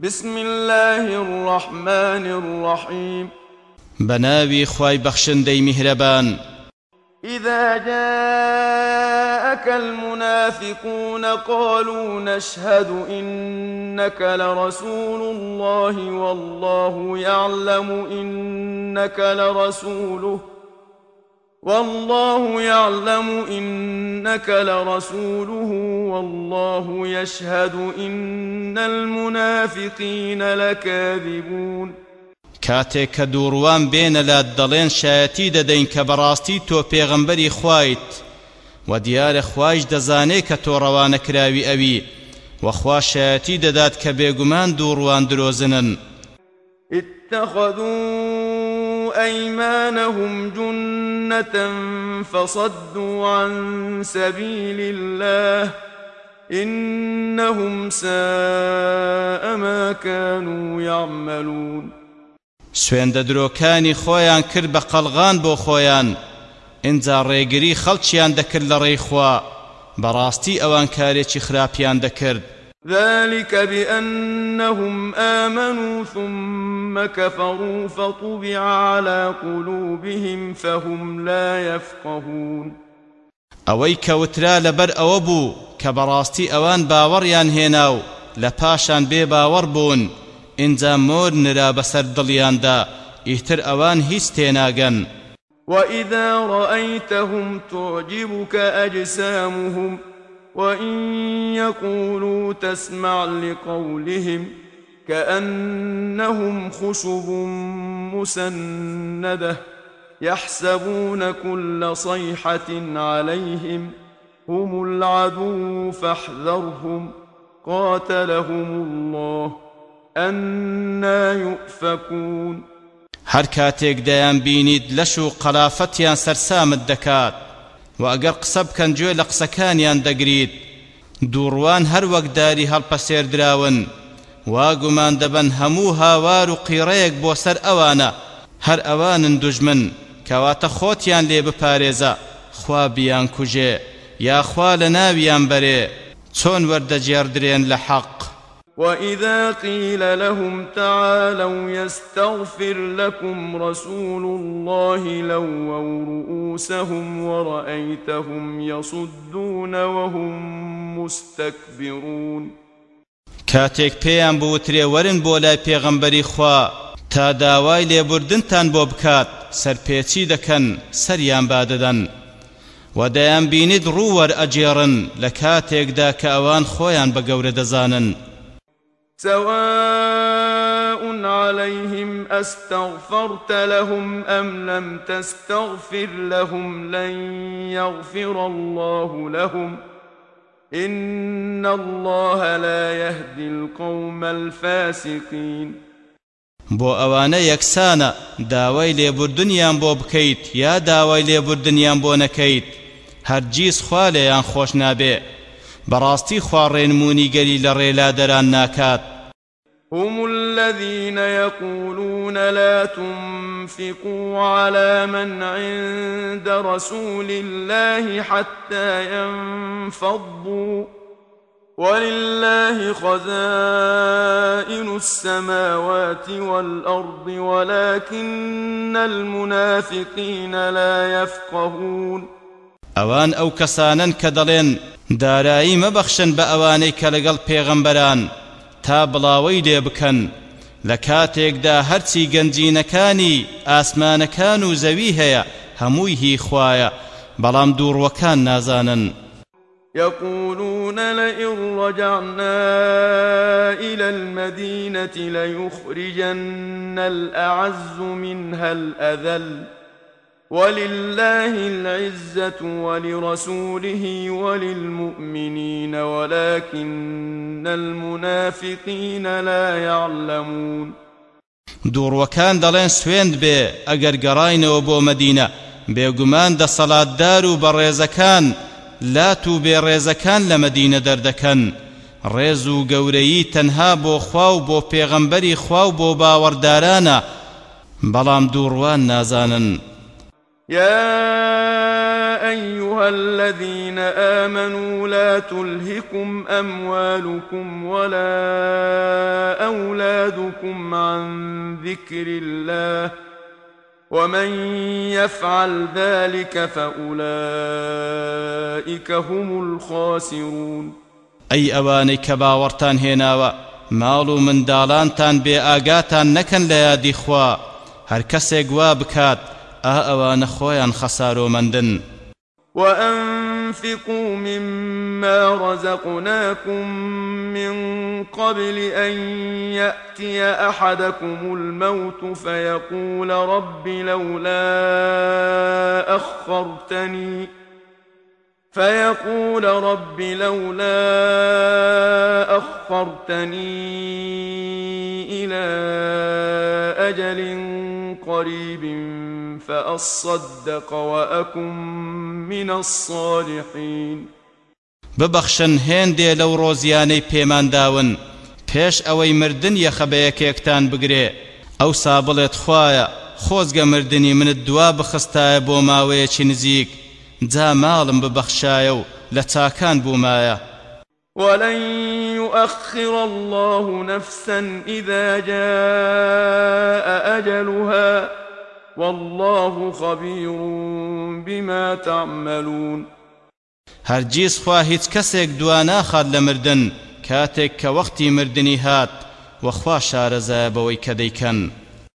بسم الله الرحمن الرحيم بناوي خواي بخشن دي مهربان. إذا جاءك المنافقون قالوا نشهد إنك لرسول الله والله يعلم إنك لرسوله. والله يعلم إنك لرسوله والله يشهد إن المنافقين لكاذبون. کاتێک کە دووڕوان بێنە لات دەڵێن شایەتی دەدەین کە بەڕاستی تۆ پێغەمبەری خوایت و دیارە خوایش دەزانێ کە تۆ ڕەوانە کراوی ئەوی وەخوا شایەتی دەدات کە بێگومان دووڕوان درۆزنن. اتخذوا أيمانهم جنة فصدوا عن سبيل الله إنهم ساء ما كانوا يعملون. سوێندە درۆکانی خۆیان کرد بە قەلغان بۆ خۆیان. ئینجا ڕێگری خەڵکیان دەکرد لە ڕێیخوا بەڕاستی ئەوان کارێکی خراپیان ذلك بأنهم آمنوا ثم كفروا فطبع على قلوبهم فهم لا يفقهون. ئەوەی کەوترا لەبەر ئەوە بوو کە بەڕاستی ئەوان باوەڕیان هێنا و لە پاشان بێ باوەڕ بوون ئینجا مۆر نرا بەسەر دڵیاندا ئیتر ئەوان هیچ تێناگەن وإذا رأيتهم تعجبك أجسامهم وإن يقولوا تسمع لقولهم كأنهم خشب مسندة يحسبون كل صيحة عليهم هم العدو فاحذرهم قاتلهم الله أنا يؤفكون. هەر کاتێک دەیان بینیت لەش و قەلافەتیان سەرسامت و ئەگەر قسە بکەن گوێ لە قسەکانیان دەگریت دووڕوان هەر وەک داری هەڵپەسێردراون. وا گومان دەبەن هەموو هاوار و قیڕەیەک بۆ سەر ئەوانە. هەر ئەوانن دوژمن کەواتە خۆتیان لێ بپارێزە. خوا بیان کوژێ یاخوا لە ناویان بەرێ. چۆن وەردەجێردرێن لە حەق؟ وإذا قيل لهم تعالوا يستغفر لكم رسول الله لووا رؤوسهم ورأيتهم يصدون وهم مستكبرون کاتێک پێیان بوترێ وەرن بۆ لای خوا تا داوای لێبوردنتان بۆ بکات سەرپێچی دەکەن سەریان بادەدەن و دەیان بینید ڕووەر ئەجێڕن لە کاتێکدا کە ئەوان خۆیان بە گەورە دەزانن. سواء عليهم أستغفرت لهم أم لم تستغفر لهم لن يغفر الله لهم إن الله لا يهدي القوم الفاسقين. بۆ ئەوانە یەکسانە داوای لێبوردنیان بۆ بکەیت یا داوای لێبوردنیان بۆ نەکەیت هەرگیز خوا لێیان خۆش نابێ. بەڕاستی خواڕێنمونی گەری لە ڕێلا دەران ناکات. هم الذين يقولون لا تنفقوا على من عند رسول الله حتى ينفضوا. ولله خزائن السماوات والأرض ولكن المنافقين لا يفقهون. ئەو کەسانن کە دەڵێن دارایی مەبەخشن بە ئەوانەی کە لەگەڵ پێغەمبەران تا بڵاوەی لێ بکەن. لە کاتێکدا هەرچی گەنجینەکانی ئاسمانەکان و زەوی هەیە هەمووی هی خوایە بەڵام دووڕوەکان نازانن. يقولون لئن رجعنا إلى المدينة ليخرجن الأعز منها الأذل. ولله العزة ولرسوله وللمؤمنين ولكن المنافقين لا يعلمون. دووڕوەکان دەڵێن سوێند بێ ئەگەر گەڕاینەوە بۆ مەدینە. بێگومان دەسەڵاتدار و بەڕێزەکان لات و بێڕێزەکان لە مەدینە دەردەکەن. ڕێز و گەورەیی تەنها بۆ خوا و بۆ پێغەمبەری خوا و بۆ باوەڕدارانە. بەڵام نازانن. يا أيها الذين آمنوا لا تلهكم أموالكم ولا أولادكم عن ذكر الله ومن يفعل ذلك فأولئك هم الخاسرون أي أواني كباورتان هێناوە ماڵ و منداڵانتان بێ ئاگاتان نەکەن لە یادی خوا هەر کەسێک وا بکات ئا ئەوانە خۆیان خەسارۆمەندن وأنفقوا مما رزقناكم من قبل أن يأتي أحدكم الموت فيقول رب لولا أخرتني فيقول رب لولا أخرتني إلى أجل قريب فأصدق وأكن من الصالحين. ببەخشن هێندێ لەو ڕۆزیانەی پێمان داون پێش ئەوەی مردن یەخە بە یەکێکتان بگرێ. ئەو سا بڵێت خوایە خۆزگە مردنی منت دوا بخستایە بۆ ماوەیەکی نزیک. جا ماڵم ببەخشایە و لە چاکان بوومایە. ولن يؤخر الله نفسا إذا جاء أجلها والله خبير بما تعملون. هەرگیز خوا هیچ کەسێک دوا ناخات لە مردن کاتێک کە وەختی هات وەخوا شارەزایە بەوەی کە